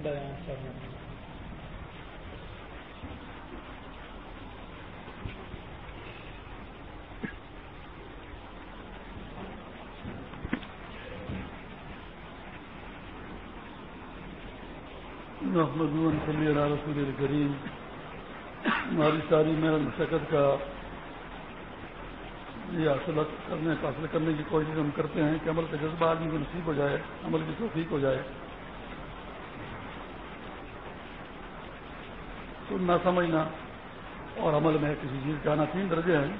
محمد صلی اللہ رسول الکریم ہماری ساری محنت مشقت کا یہ حاصل کرنے حاصل کرنے کی کوشش ہم کرتے ہیں کہ عمل کا جذبہ آدمی کو نصیب ہو جائے، عمل کی توفیق ہو جائے۔ سننا سمجھنا اور عمل میں کسی چیز کا آنا تین درجے ہیں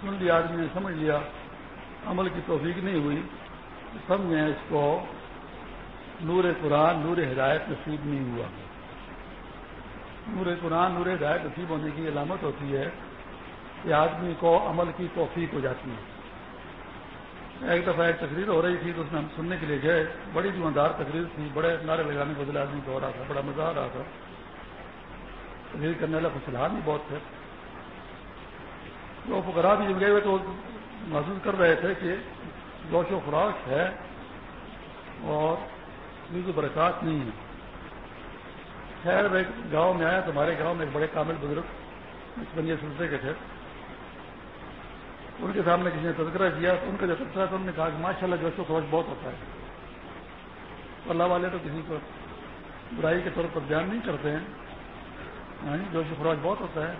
سن لیا، آدمی نے سمجھ لیا، عمل کی توفیق نہیں ہوئی سمجھیں اس کو نور قرآن، نور ہدایت نصیب نہیں ہوا۔ نور قرآن، نور ہدایت نصیب ہونے کی علامت ہوتی ہے کہ آدمی کو عمل کی توفیق ہو جاتی ہے۔ ایک دفعہ ایک تقریر ہو رہی تھی تو اس میں ہم سننے کے لیے گئے۔ بڑی جمعدار تقریر تھی، بڑے نعرے لگانے کو دل آدمی کو ہو رہا تھا، بڑا مزہ آ رہا تھا۔ تقریر کرنے والا خوشحال بھی بہت تھے۔ جو فکرا بھی جب گئے ہوئے تو محسوس کر رہے تھے کہ گوش و خوراک ہے اور نیز و برکات نہیں ہے۔ خیر ایک گاؤں میں آیا تو ہمارے گاؤں میں ایک بڑے کامل بزرگ اس بنیا سلسلے کے تھے۔ ان کے سامنے کسی نے تذکرہ کیا، تو ان کا جو تذکرہ تھا، انہوں نے کہا کہ ماشاء اللہ جوش و خروش بہت ہوتا ہے۔ اللہ والے تو کسی کو برائی کے طور پر دھیان نہیں کرتے ہیں۔ جوش و خروش بہت ہوتا ہے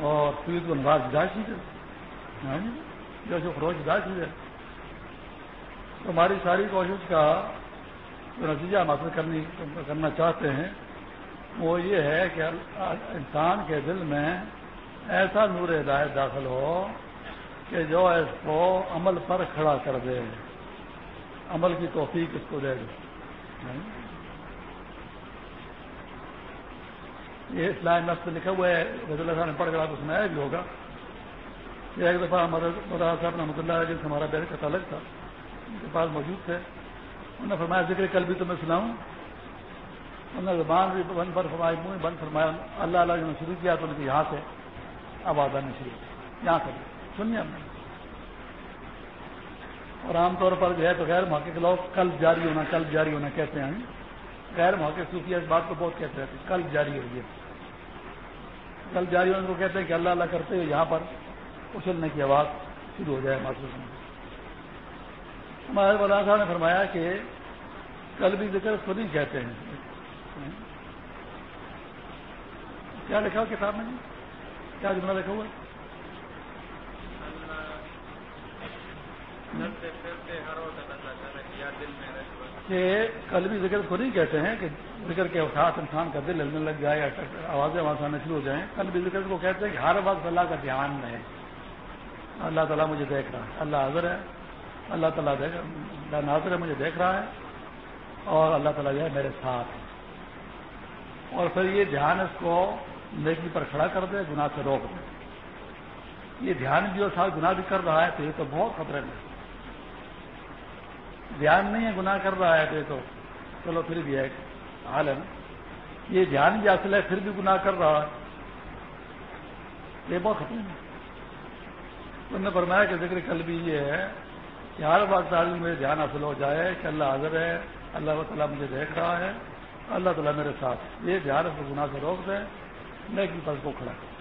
اور پولیس کو نواز جدا چیز ہے جوش و خروش جدا چیز ہے ہماری ساری کوشش کا جو نتیجہ ہم حاصل کرنی کرنا چاہتے ہیں، وہ یہ ہے کہ انسان کے دل میں ایسا نور ہدایت داخل ہو کہ جو اس کو عمل پر کھڑا کر دے۔ عمل کی توفیق اس کو دے دے۔ یعنی یہ اسلام نفس لکھا ہوا ہے رضی اللہ صاحب نے پڑھ کر آپ کو سنایا بھی ہوگا۔ یہ ایک دفعہ ہمارے صاحب رحمۃ اللہ جن سے ہمارا بیل کا تعلق تھا، ان کے پاس موجود تھے۔ انہوں نے فرمایا، ذکر کل بھی تو میں سناؤں۔ انہوں نے زبان بھی بند پر فرمائی، منہ بند فرمایا۔ اللہ اللہ نے شروع کیا تو ان کے یہاں سے آواز آنے شروع یہاں سے۔ سنیے ہم نے۔ اور عام طور پر جو ہے تو غیر موقع کے لوگ، کل جاری ہونا، کل جاری ہونا کہتے ہیں۔ غیر موقع صوفیہ اس بات کو بہت کہتے رہتے کل جاری ہوئی ہے کل جاری ہونے کو کہتے ہیں کہ اللہ اللہ کرتے ہوئے یہاں پر اچھلنے کی آواز شروع ہو جائے محسوس میں ہمارے مولانا صاحب نے فرمایا کہ کل بھی ذکر اس کو نہیں کہتے ہیں۔ کیا لکھا ہو کتاب میں جی؟ کیا جملہ لکھا ہوا کہ کل بھی ذکر کو نہیں کہتے ہیں کہ ذکر کے اوساط انسان کا دل ہلنے لگ جائے یا آوازیں آواز آنے شروع ہو جائیں۔ کل بھی ذکر کو کہتے ہیں کہ ہر وقت اللہ کا دھیان رہے۔ اللہ تعالیٰ مجھے دیکھ رہا ہے۔ اللہ حاضر ہے۔ اللہ تعالیٰ اللہ ناظر ہے، مجھے دیکھ رہا ہے۔ اور اللہ تعالیٰ جو ہے میرے ساتھ ہے۔ اور پھر یہ دھیان اس کو نیکی پر کھڑا کر دے، گناہ سے روک دے۔ یہ دھیان بھی اور ساتھ گناہ بھی کر رہا ہے تو یہ تو بہت خطرے میں دھیان نہیں ہے، گناہ کر رہا ہے تو یہ تو چلو پھر بھی ہے حال ہے نا یہ دھیان بھی اصل ہے، پھر بھی گناہ کر رہا ہے۔ یہ بہت خطرے میں انہوں نے فرمایا کہ ذکر کل بھی یہ ہے کہ ہر وقت آدمی میرے دھیان حاصل ہو جائے، کہ اللہ حاضر ہے، اللہ تعالیٰ مجھے دیکھ رہا ہے، اللہ تعالیٰ میرے ساتھ۔ یہ دھیان اس گناہ سے روک دے لیکن پر کو کھڑا کر۔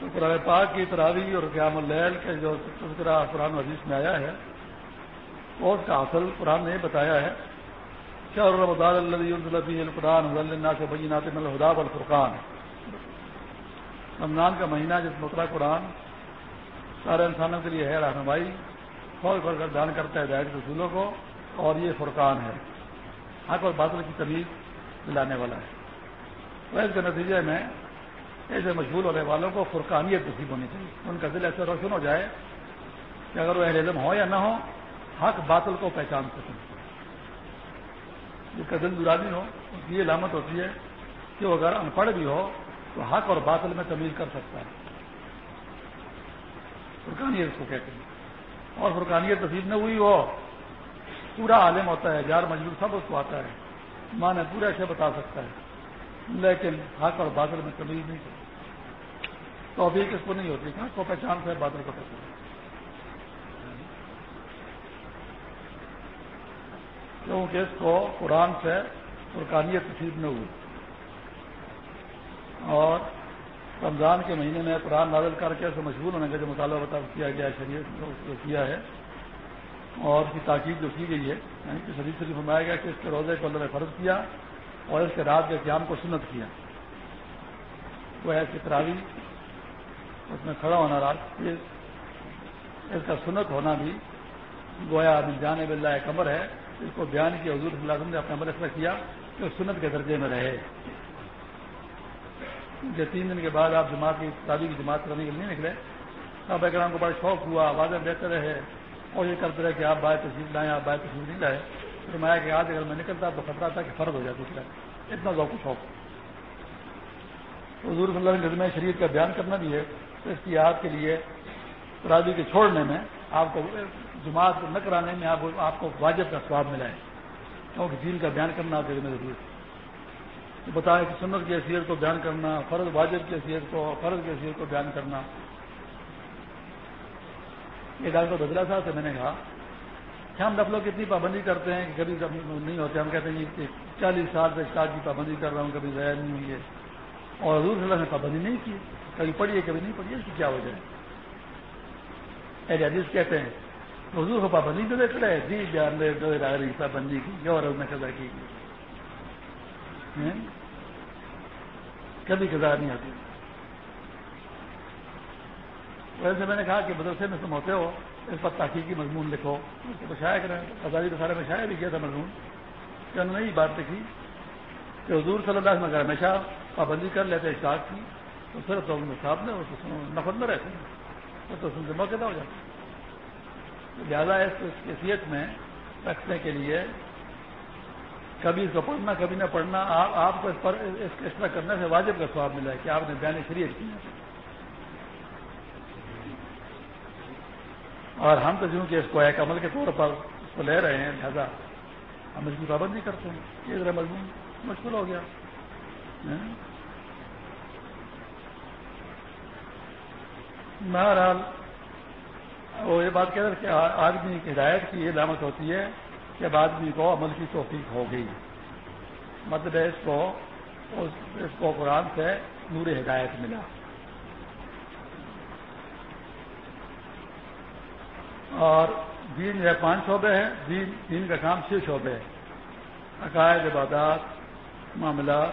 تو قرآن پاک کی تراوی اور قیام اللیل کے جو تذکرہ قرآن حدیث میں آیا ہے اس کا حاصل قرآن نے بتایا ہے کیا رمضان اللہ القرآن اللہ سے بینات الہداب الفرقان رمضان کا مہینہ جس مطلع قرآن سارے انسانوں کے لیے ہے، رہنمائی، فوج فوج کر دان کرتا ہے دائر رسولوں کو، اور یہ فرقان ہے۔ حق اور بادل کی تمیز دلانے والا ہے۔ اس کے نتیجے میں ایسے مشغول ہونے والوں کو فرقانیت نصیب ہونی چاہیے۔ ان کا دل ایسے روشن ہو جائے کہ اگر وہ اہل علم ہو یا نہ ہو حق باطل کو پہچان سکیں۔ جس کا دل درانی ہو، اس کی یہ علامت ہوتی ہے کہ وہ اگر ان پڑھ بھی ہو، تو حق اور باطل میں تمیز کر سکتا ہے۔ فرقانیت اس کو کہتے ہیں۔ اور فرقانیت نصیب نہ ہوئی ہو، پورا عالم ہوتا ہے، یار مجبور سب اس کو آتا ہے۔ ماں نے پورا ایسے بتا سکتا ہے۔ لیکن حق اور بادل میں کمی نہیں کرتی ابھی کس کو نہیں ہوتی کہاں کو پہچان ہے بادل کو پہچان۔ کیونکہ اس کو قرآن سے فرقانیت تصویر نہ ہوئی۔ اور رمضان کے مہینے میں قرآن نازل کر کے اسے مشغول ہونے کا جو مطالعہ بتا کیا گیا شریعت جو کیا ہے، اور اس کی تاکید جو کی گئی ہے یعنی کہ شریف شریف فرمایا گیا کہ اس کے روزے کو اللہ نے فرض کیا۔ اور اس کے رات کے قیام کو سنت کیا۔ وہ ایسی تراوی، اس میں کھڑا ہونا رات اس کا سنت ہونا بھی گویا جانے بلّہ کمر ہے۔ اس کو بیان کیا، حضور صلی اللہ علیہ وسلم نے اپنا مدرسہ کیا کہ سنت کے درجے میں رہے۔ کہ تین دن کے بعد آپ جماعت کی شادی کی جماعت کرنے کے لیے نہیں نکلے۔ اب اکرام کو بڑا شوق ہوا، آوازیں بہتر رہے اور یہ کرتے رہے کہ آپ بائیں تشریف لائیں، آپ بائیں تشریف نہیں لائے پھر میں کہ آج اگر میں نکلتا تو خطرہ تھا کہ فرض ہو جاتی ہے اتنا ذوق و شوق۔ حضور صلی اللہ علیہ شریف کا بیان کرنا بھی ہے۔ تو اس کی آپ کے لیے راضی کے چھوڑنے میں آپ کو جماعت نہ کرانے میں آپ کو واجب کا سواب ملا ہے۔ کیونکہ دین کا بیان کرنا آپ کے میں ضروری ہے۔ بتایا کہ سنت کی حیثیت کو بیان کرنا، فرض واجب کی حیثیت کو، فرض کی حیثیت کو بیان کرنا۔ یہ ڈاکٹر بدلا صاحب سے میں نے کہا کہ ہم نفلوں کی اتنی پابندی کرتے ہیں کہ کبھی نہیں ہوتے، ہم کہتے ہیں کہ چالیس سال سے اسٹارٹ کی پابندی کر رہا ہوں، کبھی ضائع نہیں ہوئی ہے۔ اور حضور صلی اللہ نے پابندی نہیں کی، کبھی پڑھی ہے، کبھی نہیں پڑھی ہے، اس کی کیا وجہ ہے؟ حدیث کہتے ہیں حضور کو پابندی تو دیکھ رہے جی, جی، جان رہے پابندی کی اور نے قضا کی۔ کبھی قضا نہیں آتی ویسے میں نے کہا کہ مدرسے میں تم ہوتے ہو اس پر تحقیقی مضمون لکھو۔ تو شاید کریں آزادی تو سارے میں شاید بھی کیا تھا مضمون۔ کہ انہوں نے یہ بات لکھی کہ حضور صلی اللہ علیہ وسلم ہمیشہ پابندی کر لیتے اشتاق کی، تو پھر تو صاحب نے نفر میں رہتے ہیں۔ تو سن سے موقع ہو جاتا زیادہ اس کیفیت میں رکھنے کے لیے کبھی اس کو پڑھنا، کبھی نہ پڑھنا، آپ کو اس پر اس طرح کرنے سے واجب کا سواب ملا ہے کہ آپ نے بیان شریعت کی اور ہم تو جوں کہ اس کو ایک عمل کے طور پر اس کو لے رہے ہیں، لہذا ہم اس کی پابندی کرتے ہیں۔ یہ ذرا مضمون مشکل ہو گیا۔ ہاں؟ بہرحال، وہ یہ بات کہہ رہے کہ آدمی کی ہدایت کی یہ علامت ہوتی ہے کہ اب آدمی کو عمل کی توفیق ہو گئی۔ مطلب اس کو اس کو قرآن سے نور ہدایت ملا۔ اور دین جو ہے پانچ شعبے ہیں، دین دین کا کام چھ شعبے ہیں۔ عقائد، عبادات، معاملات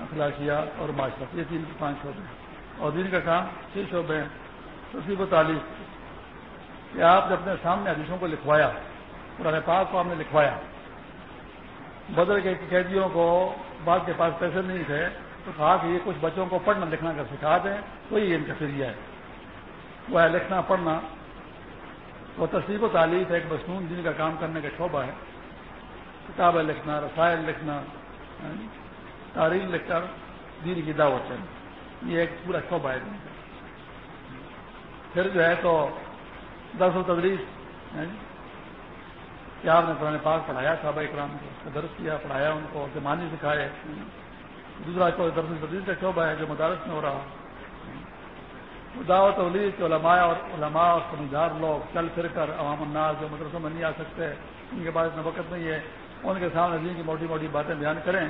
اخلاقیات اور معاشرت، یہ تین پانچ شعبے ہیں۔ اور دین کا کام چھ شعبے ہیں۔ تصیب و تعلیم۔ کہ آپ نے اپنے سامنے حدیثوں کو لکھوایا، قرآن پاک کو آپ نے لکھوایا۔ بدل کے قیدیوں کو بعد کے پاس پیسے نہیں تھے، تو کہا کہ یہ کچھ بچوں کو پڑھنا لکھنا کر سکھا دیں تو یہ ان کا ذریعہ ہے۔ وہ ہے لکھنا، پڑھنا۔ وہ تصدیق و تعلیم ایک مصنون دن کا کام کرنے کا شعبہ ہے۔ کتابیں لکھنا، رسائل لکھنا ہاں جی، تاریخ لکھ کر دین کی دعوت ہے یہ ایک پورا شعبہ ہے۔ پھر جو ہے تو درس و تدریس ہاں جی، کیا آپ نے قرآن پاک پڑھایا، صحابہ اکرام کو درس کیا پڑھایا ان کو زمانی سکھائے دوسرا درس و تدریس کا شعبہ ہے، جو مدارس میں ہو رہا دعوت ولی کے علماء اور علماء اور سمجھدار لوگ چل پھر کر عوام الناس جو مدرسوں میں نہیں آ سکتے، ان کے بعد اتنا وقت نہیں ہے، ان کے سامنے دین کی موٹی موٹی باتیں بیان کریں،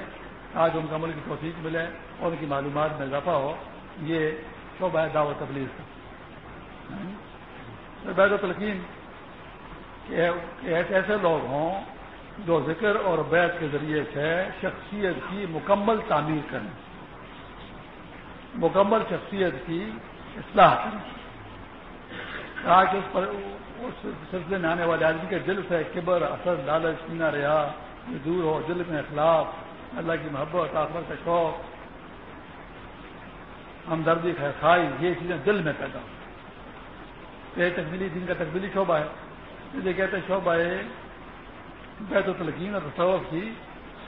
آج ان کا ملک کی توفیق ملے اور ان کی معلومات میں اضافہ ہو، یہ شعبہ ہے دعوت تبلیغ کا۔ بیت و تلقین ایسے لوگ ہوں جو ذکر اور بیت کے ذریعے سے شخصیت کی مکمل تعمیر کریں۔ مکمل شخصیت کی اصلاح کریں۔ تاکہ اس پر اس سلسلے میں آنے والے آدمی کے دل سے کبر، اثر، لالچ پینا رہا یہ دور ہو، دل میں اخلاق، اللہ کی محبت آخر کا شوق۔ ہمدردی خائی یہ چیزیں دل میں پیدا ہو یہ تقبیلی دن کا تقبیلی شعبہ ہے۔ یہ کہتے ہیں شعبہ بیت و تلقین اور تصوف کی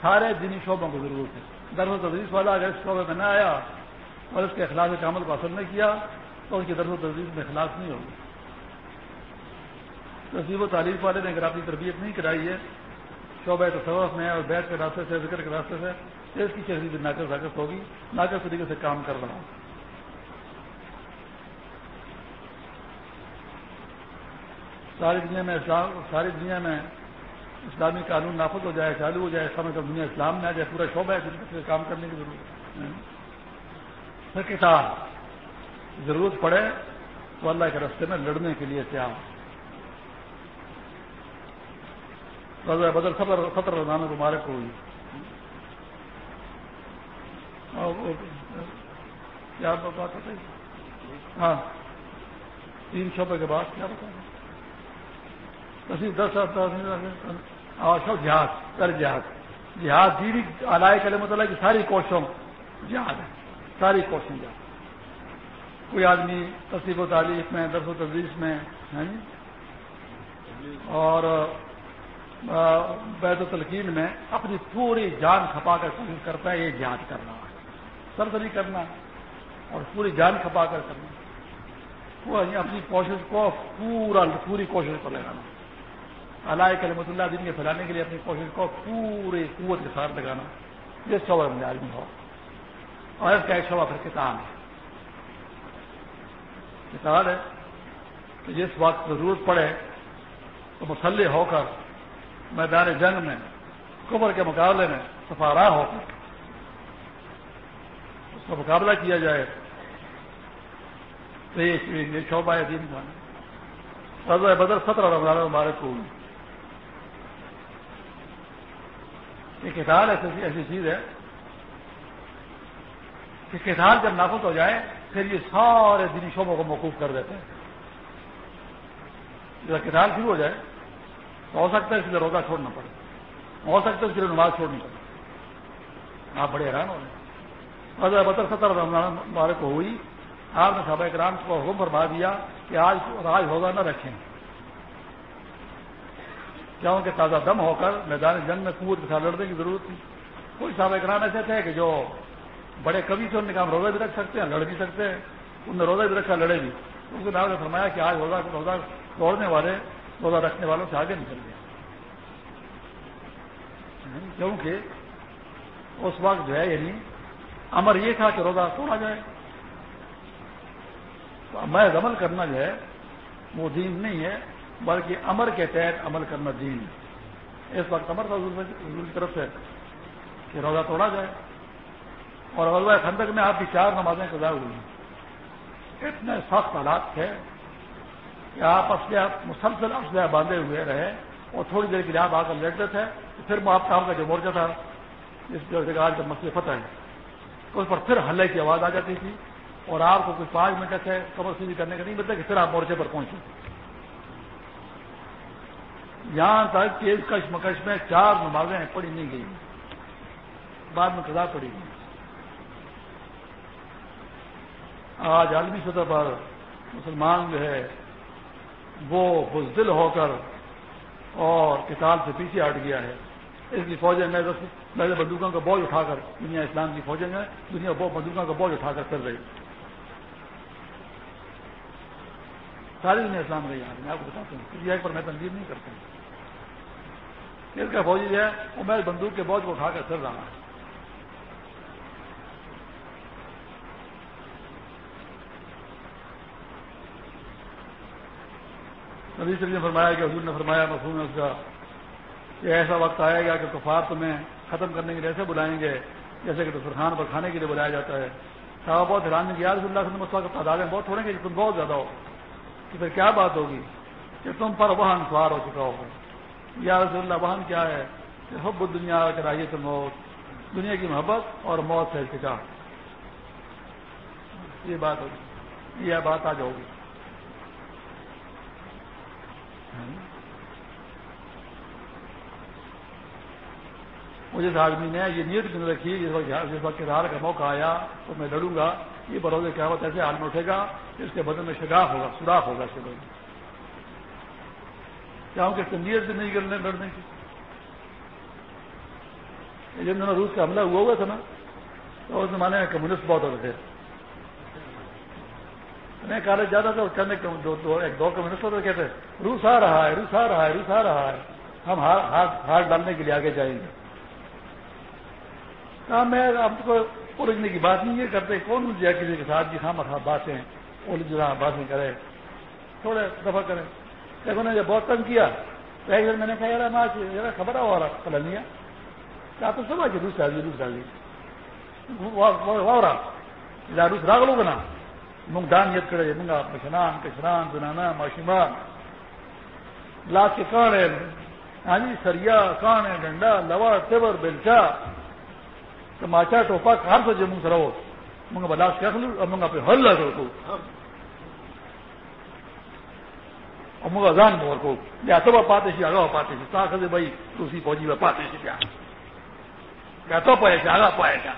سارے دینی شعبوں کو ضرورت ہے درس و تدریس والا اگر اس شعبے میں نہ آیا اور اس کے اخلاق کے عمل کو اثر نہیں کیا تو ان کی درس و تدریس میں اخلاق نہیں ہوگی۔ تصویر و تعریف والے نے اگر اپنی تربیت نہیں کرائی ہے شعبہ تصوف میں اور بیت کے راستے سے، ذکر کے راستے سے اس کی چیز ناقص ناقص ہوگی ناقص طریقے سے کام کر رہا ہوں ساری دنیا میں اسلام ساری دنیا میں اسلامی قانون نافذ ہو جائے، چالو ہو جائے سمجھ مطلب دنیا اسلام میں آ جائے، پورا شعبہ ہے دن سے کام کرنے کی ضرورت ہے۔ پھر کتاب ضرورت پڑے تو اللہ کے رستے میں لڑنے کے لیے تیار۔ بدل ستر ستر رمضانوں کو مارک ہوئی کیا بات ہوتے ہاں۔ تین شعبے کے بعد کیا بتا دس اور سب جہاز کر جہاز جہاز جی علائے کلے مطلب کی ساری کوششوں۔ جہاز ہے ساری کوششیں جہاز کوئی آدمی تصیب و تعلیف میں، درس و تدریس میں جی؟ اور بیت و تلقین میں اپنی پوری جان کھپا کر کوشش کرتا ہے، یہ جہاد کرنا۔ ہے سرسری کرنا اور پوری جان کھپا کر کرنا۔ یعنی اپنی کوشش کو پورا، پوری کوشش کو لگانا۔ علائے کلمت اللہ، دین کے پھیلانے کے لیے اپنی کوشش کو پوری قوت کے ساتھ لگانا۔ جس شعبہ میں آدمی ہو۔ اور اس کا ایک شعبہ پھر کتاب ہے۔ کتاب ہے کہ جس وقت ضرورت پڑے تو مسلح ہو کر میدان جنگ میں کمر کے مقابلے میں سفارا ہو کر اس کا مقابلہ کیا جائے۔ تو یہ شعبہ ہے دین کا رضا بدر سترہ رمضان مبارک کو۔ یہ کتاب ایسی ایسی چیز ہے کہ کتاب جب نافذ ہو جائے، پھر یہ سارے دینی شعبوں کو موقوف کر دیتے ہیں۔ جب کتاب شروع ہو جائے، تو ہو سکتا ہے اس لیے روزہ چھوڑنا پڑے۔ ہو سکتا ہے اس لیے نماز چھوڑنی پڑے۔ آپ بڑے حیران ہو رہے ہیں۔ بدر ستر رمضان مبارک کو ہوئی۔ آپ نے صحابہ کرام کو حکم فرما دیا کہ آج آج ہوگا نہ رکھیں۔ کیونکہ تازہ دم ہو کر میدان جنگ میں قوت کے ساتھ لڑنے کی ضرورت تھی؟ کوئی صحابہ کرام ایسے تھے کہ جو بڑے کبھی سے ان نے کام روزہ بھی رکھ سکتے ہیں، لڑ بھی سکتے ہیں۔ ان نے روزہ بھی رکھا، لڑے بھی۔ اس کے بعد نے فرمایا کہ آج روزہ روزہ توڑنے والے، روزہ رکھنے والوں سے آگے نکل گئے۔ کیونکہ اس وقت جو ہے یعنی امر یہ تھا کہ روزہ توڑا جائے۔ تو میں عمل کرنا جو ہے، وہ دین نہیں ہے، بلکہ امر کے تحت عمل کرنا دین ہے۔ اس وقت امر حضور کی طرف سے کہ روزہ توڑا جائے۔ اور غلبہ خندق میں آپ کی چار نمازیں قضا ہوئی ہیں۔ اتنے سخت حالات تھے کہ آپ اسلحہ مسلسل اسلحہ باندھے ہوئے رہے اور تھوڑی دیر کے لیے آپ آ کر لیٹتے تھے۔ تو پھر آپ کا جو مورچہ تھا جس جگہ کا مسئلہ فتح ہے اس پر پھر ہلے کی آواز آ جاتی تھی اور آپ کو کوئی پانچ منٹ سے کمر سیدھی کرنے کا نہیں ملتا کہ پھر آپ مورچے پر پہنچے یہاں تک کہ اس کش مکش میں چار نمازیں پڑھی نہیں گئی بعد میں قضا پڑی گئی آج عالمی سطح پر مسلمان جو ہے، وہ بزدل ہو کر اور کتاب سے پیچھے ہٹ گیا ہے۔ اس کی فوجیں میں بندوقوں کا بوجھ اٹھا کر دنیا اسلام کی فوجیں میں دنیا بندوقوں کا بوجھ اٹھا کر کر رہی۔ ساری دنیا اسلام رہی میں آپ کو بتاتا ہوں۔ کسی ایک پر میں تنظیم نہیں کرتا ہوں۔ اس کا فوجی جو ہے، وہ میں بندوق کے بوجھ کو اٹھا کر چل رہا ہے۔ نبی صلی نے فرمایا کہ حضور نے فرمایا مفہوم اس کا کہ ایسا وقت آئے گا کہ کفار تمہیں ختم کرنے کے لیے ایسے بلائیں گے جیسے کہ دسترخوان پر کھانے کے لیے بلایا جاتا ہے۔ صاحب بہت حیران کیا رسول اللہ صلی اللہ علیہ وسلم تعدادیں بہت تھوڑے کہ تم بہت زیادہ ہو۔ تو پھر کیا بات ہوگی کہ تم پر وہن سوار ہو چکا ہوگا۔ یا رسول اللہ وہن کیا ہے؟ کہ حب دنیا کرائیے تو موت۔ دنیا کی محبت اور موت سے چکا یہ بات ہوگی۔ یہ بات آج ہوگی۔ مجھے اس آدمی نے یہ نیت کی رکھی؟ جس وقت جس وقت کردار کا موقع آیا، تو میں لڑوں گا۔ یہ بروز کیا ایسے حال میں اٹھے گا اس کے بدن میں شگاف ہوگا، سوراخ ہوگا اس کے بدن کہ اس نیت بھی نہیں کرنے لڑنے کی؟ جن دنوں روس کا حملہ ہوا ہوا تھا نا، تو اس زمانے میں کمیونسٹ بہت ہوتے تھے۔ میں کالج جاتا تھا چند ایک دو کمیونسٹ ہوتے کہتے روس آ رہا ہے، روس آ رہا ہے، روس آ رہا ہے۔ ہم ہاتھ ڈالنے کے لیے آگے جائیں گے۔ کہا میں آپ کو الجھنے کی بات نہیں یہ کرتے کون الجھا کسی کے ساتھ جی خام خاں باتیں الجھنا باتیں کرے، تھوڑے دفاع کریں دیکھو نے جب بہت تنگ کیا۔ ایک دن میں نے کہا، یار ماں خبر ہو رہا کل لیا۔ کیا تو سب آج روس ڈال روس ڈال دی روس راگ لوگ نا۔ منگ ڈان یت کرے منگا پشنان کشنان دنانا ماشیمان لاس کے کان ہے ہاں جی سریا، کان ہے ڈنڈا، لوا، تیور بیلچا ماچا ٹوپا کار سے جو منگ منگا بلاس پہ ہل لگا تو اور بور کو۔ یا تو پاتے سی آگا پاتے سی تا کر بھائی دوسری فوجی میں پاتے سی کیا۔ یا تو پائے گا آگا پائے گا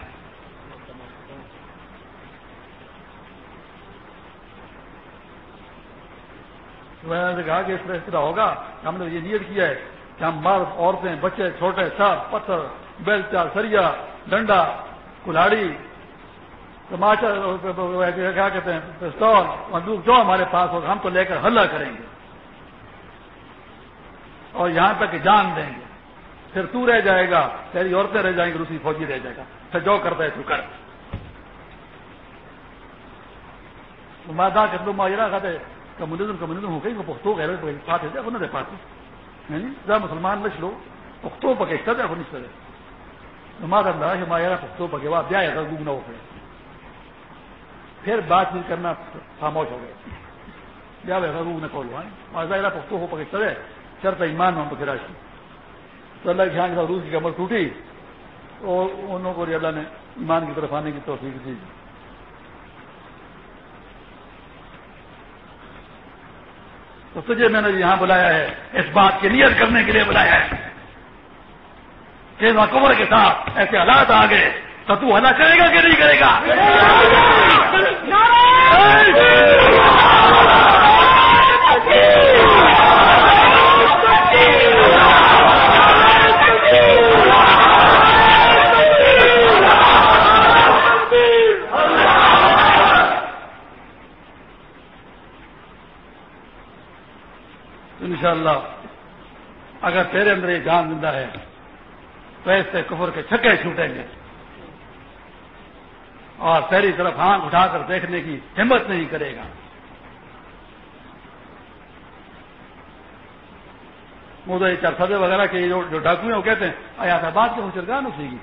میں نے کہا کہ اس طرح اس طرح ہوگا۔ ہم نے یہ نیت کیا ہے کہ ہم مرد عورتیں بچے چھوٹے سب پتھر بیلچا سریا ڈنڈا، کلاڑی تماچا کیا کہتے ہیں، پستول، بندوق، جو ہمارے پاس ہوگا ہم تو لے کر حلہ کریں گے۔ اور یہاں تک کہ جان دیں گے۔ پھر تو رہ جائے گا، تیری عورتیں رہ جائیں گی، دوسری فوجی رہ جائے گا۔ پھر جو کرتا ہے تو کر۔ مادا کہ تم ماجرا کہتے کمیونزم کمیونزم ہو گئی، وہ پختو گئے پات ہے انہوں نے پاتی۔ یعنی، مسلمان نش لو، پختو پکے سر ہے سر نماز انداز ماجرا پختو پکے وا بیا ہے گوگنا ہو گئے پھر بات چیت کرنا خاموش ہو گئے بیا ہے گوگ نہ کھولو پختو ہو پکے سر ہے چرتا ایمان میں پکے راشی۔ تو اللہ کی خان روس کی کمر ٹوٹی۔ اور انہوں کو اللہ نے ایمان کی طرف آنے کی توفیق دی۔ تو تجھے میں نے یہاں بلایا ہے، اس بات کی نیت کرنے کے لیے بلایا ہے۔ کہ کمر کے ساتھ ایسے حالات آ گئے تو تو ہلا کرے گا کہ نہیں کرے گا؟ انشاءاللہ، اگر تیرے اندر یہ جان زندہ ہے تو ایسے کفر کے چھکے چھوٹیں گے۔ اور تیری طرف آنکھ اٹھا کر دیکھنے کی ہمت نہیں کرے گا۔ مجھے چرسدے وغیرہ کے جو ڈاکو ہیں وہ کہتے ہیں، آیا تھا بات کے وہ چرگان اٹھے گی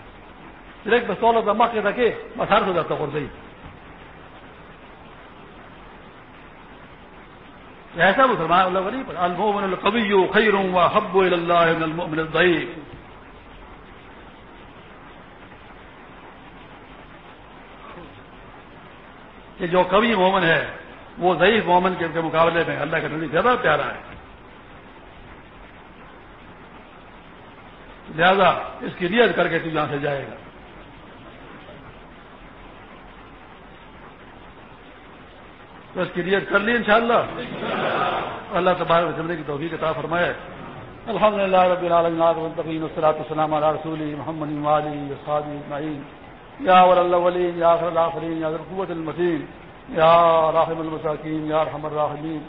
صرف سولہ دما کے رکھے بس ہر سو جاتا پڑ گئی ایسا مسلمان اللہ ولی پر المومن القوی خیر و حب اللہ من المؤمن الضعیف کہ جو کبھی مومن ہے، وہ ضعیف مومن کے مقابلے میں اللہ کا نبی زیادہ پیارا ہے۔ لہذا اس کی نیت کر کے تو یہاں سے جائے گا۔ تو اس کی نیت کر لی انشاءاللہ۔ اللہ تبارک جملے کی توفیق عطا فرمائے۔ الحمد للہ رب العالمین والصلاة والسلام علی رسول محمد والی اصحابی اجمعین۔ یا ول یا آخر الاخرین، یا ذو قوت المتین، یا راحم المساکین، یا رحم الراحمین،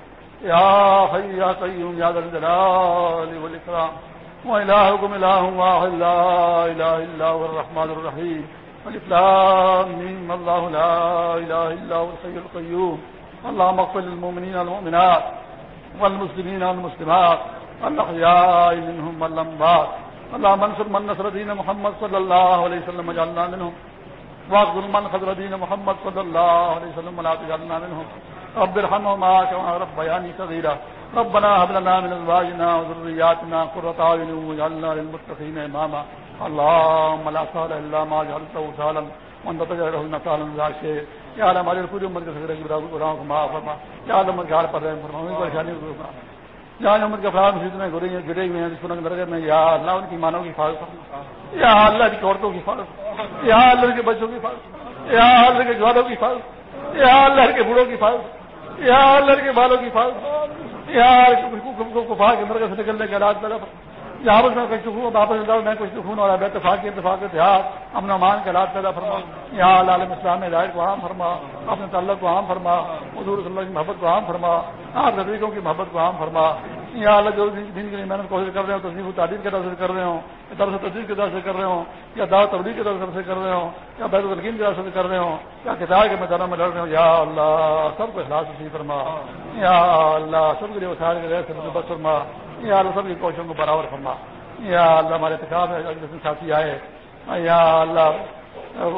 یا حی یا قیوم، یا ذا الجلال والاکرام. وإلهكم إله واحد، لا إله إلا هو الرحمن الرحيم الإسلام من الله لا إله إلا هو الحي القيوم اللهم اغفر للمؤمنين والمؤمنات والمسلمين والمسلمات الأحياء منهم والأنبات اللهم انصر من نصر دين محمد صلى الله عليه وسلم وجعلنا منهم. واغفر من خذر دين محمد صلى الله عليه وسلم ولا تجعلنا منهم رب ارحمهما كما ربياني صغيرا ربنا هب لنا من ازواجنا وذرياتنا قرة اعين واجعلنا للمتقين اماما اللهم لا سهل الا ما جعلته سهلا وانت تجعله نسالا لا شيء یا اللہ ہمارے پوری عمر کے سکرے کی گناہوں کو معاف فرما یا اللہ عمر گھر پر رہے فرما پریشانی کو روکنا جہاں عمر کے افراد مسجد میں گرے گرے ہوئے ہیں جس کو درجے میں یا اللہ ان کی مانوں کی حفاظت یا اللہ کی عورتوں کی حفاظت یا اللہ کے بچوں کی حفاظت یا اللہ کے جوانوں کی حفاظت یا اللہ کے بوڑھوں کی حفاظت یا اللہ کے بالوں کی حفاظت یا کفا کے مرکز سے نکلنے کے علاج طرف۔ یہاں پر میں کچھ ہوں واپس جاؤں میں کچھ خون اور اتفاق اتفاق اتحاد امن امان کے لات پیدا فرما۔ یہاں عالم اسلام ہدایت کو عام فرما، اپنے تعلق کو عام فرما، حضور صلی اللہ کی محبت کو عام فرما، آپ نبیوں کی محبت کو عام فرما۔ یا اللہ جو دن کے لیے محنت کوشش کر رہے ہوں، تصنیف و تعلیم کے طرف سے کر رہے ہوں، یا درس تجدید کے طرف سے کر رہے ہوں، یا دعوت تبدیل کے طرف سے کر رہے ہوں، یا بیت القین کی طرف سے کر رہے ہوں، یا کتاب کے میدانوں میں لڑ رہے ہوں، یا اللہ سب کو اخلاص نصیب فرما۔ یا اللہ سب کے لیے وسائل کے سے بس فرما۔ یا اللہ سب کی کوششوں کو برابر فرما یا اللہ ہمارے اتقاب ہے ساتھی آئے یا اللہ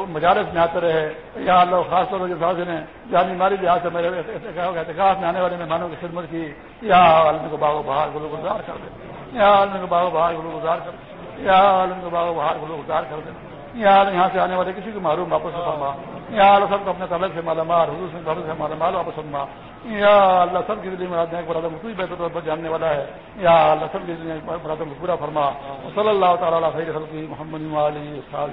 مجالس میں آتے رہے یا اللہ خاص طور پر جو ساتھ نے جانی ماری لحاظ سے میرے احتکاب میں آنے والے مہمانوں کی خدمت کی یا عالم کو باغ و بہار گلو گزار کر دے یا عالم کو باغ و بہار گلو گزار کر دے یا عالم کو باغ و بہار گلو گزار کر دے یا عالم یہاں سے آنے والے کسی کو معروم واپس فرما یا اللہ سب کو اپنے تعلق سے مالا مال حضور سے سے مالا مال واپس فرما یا اللہ سب کی دلی میں برادر کوئی بہتر پر جاننے والا ہے۔ یا اللہ سب کے دلی برادر کو پورا فرما۔ صلی اللہ تعالیٰ خیر خلقی محمد علی صاحب